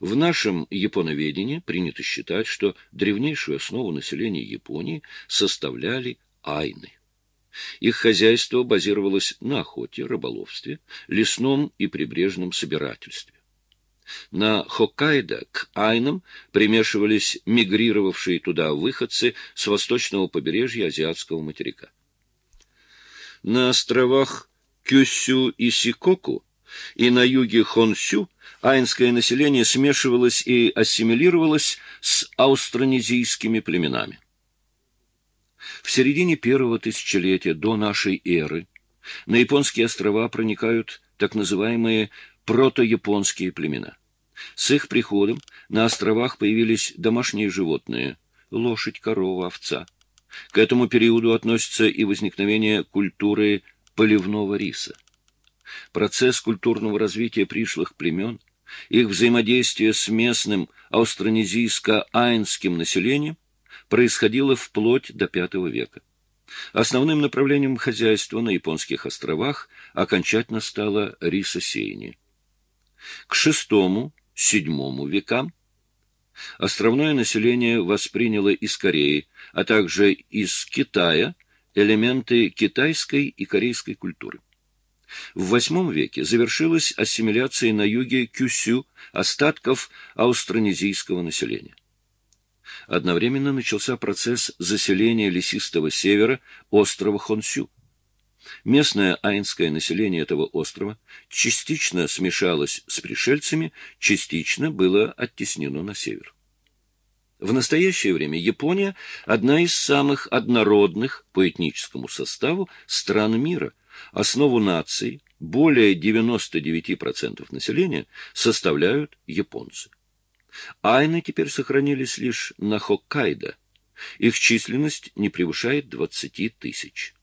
В нашем японоведении принято считать, что древнейшую основу населения Японии составляли айны. Их хозяйство базировалось на охоте, рыболовстве, лесном и прибрежном собирательстве. На Хоккайдо к айнам примешивались мигрировавшие туда выходцы с восточного побережья азиатского материка. На островах Кюсю и Сикоку и на юге Хонсю айнское население смешивалось и ассимилировалось с аустронезийскими племенами. В середине первого тысячелетия до нашей эры на японские острова проникают так называемые протояпонские племена. С их приходом на островах появились домашние животные – лошадь, корова, овца. К этому периоду относится и возникновение культуры поливного риса. Процесс культурного развития пришлых племен, их взаимодействие с местным аустронезийско-айнским населением происходило вплоть до V века. Основным направлением хозяйства на японских островах окончательно стало рисосеяние. К VI-VII векам островное население восприняло из Кореи, а также из Китая элементы китайской и корейской культуры. В VIII веке завершилась ассимиляция на юге Кюсю остатков аустронезийского населения. Одновременно начался процесс заселения лесистого севера острова Хонсю. Местное айнское население этого острова частично смешалось с пришельцами, частично было оттеснено на север. В настоящее время Япония – одна из самых однородных по этническому составу стран мира. Основу нации, более 99% населения, составляют японцы. Айны теперь сохранились лишь на Хоккайдо. Их численность не превышает 20 тысяч.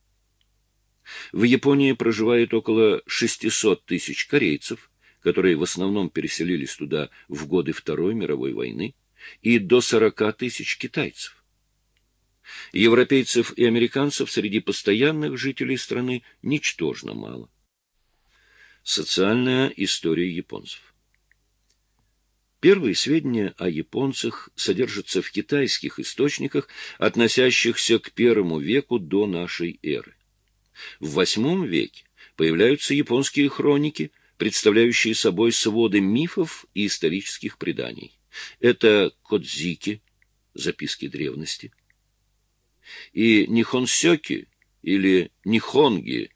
В Японии проживает около 600 тысяч корейцев, которые в основном переселились туда в годы Второй мировой войны, и до 40 тысяч китайцев. Европейцев и американцев среди постоянных жителей страны ничтожно мало. Социальная история японцев Первые сведения о японцах содержатся в китайских источниках, относящихся к первому веку до нашей эры. В VIII веке появляются японские хроники, представляющие собой своды мифов и исторических преданий. Это Кодзики, записки древности, и Нихонсёки или Нихонги,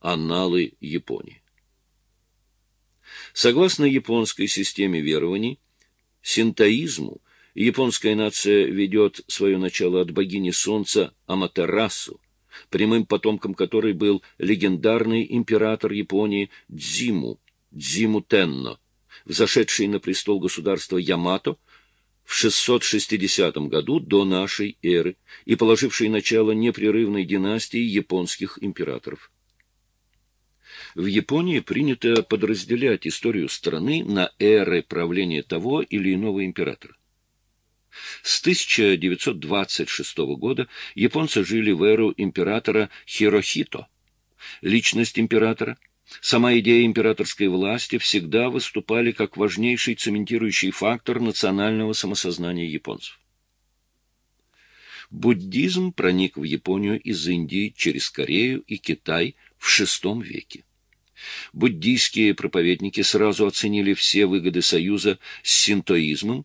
анналы Японии. Согласно японской системе верований, синтоизму японская нация ведет свое начало от богини солнца Аматерасу, прямым потомком которой был легендарный император Японии Дзиму, Дзиму Тенно, взошедший на престол государства Ямато в 660 году до нашей эры и положивший начало непрерывной династии японских императоров. В Японии принято подразделять историю страны на эры правления того или иного императора. С 1926 года японцы жили в эру императора Хирохито. Личность императора, сама идея императорской власти всегда выступали как важнейший цементирующий фактор национального самосознания японцев. Буддизм проник в Японию из Индии через Корею и Китай в VI веке. Буддийские проповедники сразу оценили все выгоды союза с синтоизмом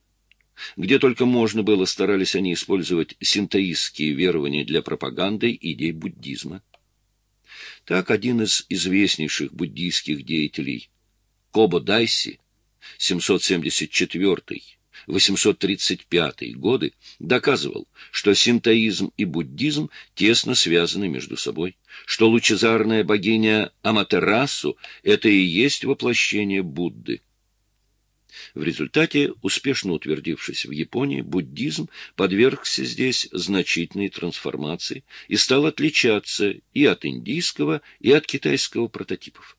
где только можно было, старались они использовать синтоистские верования для пропаганды идей буддизма. Так один из известнейших буддийских деятелей, Кобо Дайси, 774-835 годы, доказывал, что синтоизм и буддизм тесно связаны между собой, что лучезарная богиня Аматерасу – это и есть воплощение Будды – в результате, успешно утвердившись в Японии, буддизм подвергся здесь значительной трансформации и стал отличаться и от индийского, и от китайского прототипов.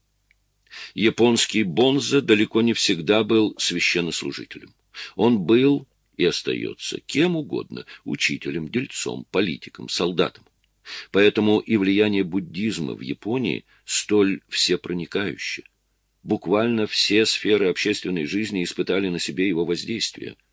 Японский бонза далеко не всегда был священнослужителем. Он был и остается кем угодно – учителем, дельцом, политиком, солдатом. Поэтому и влияние буддизма в Японии столь всепроникающее. Буквально все сферы общественной жизни испытали на себе его воздействие –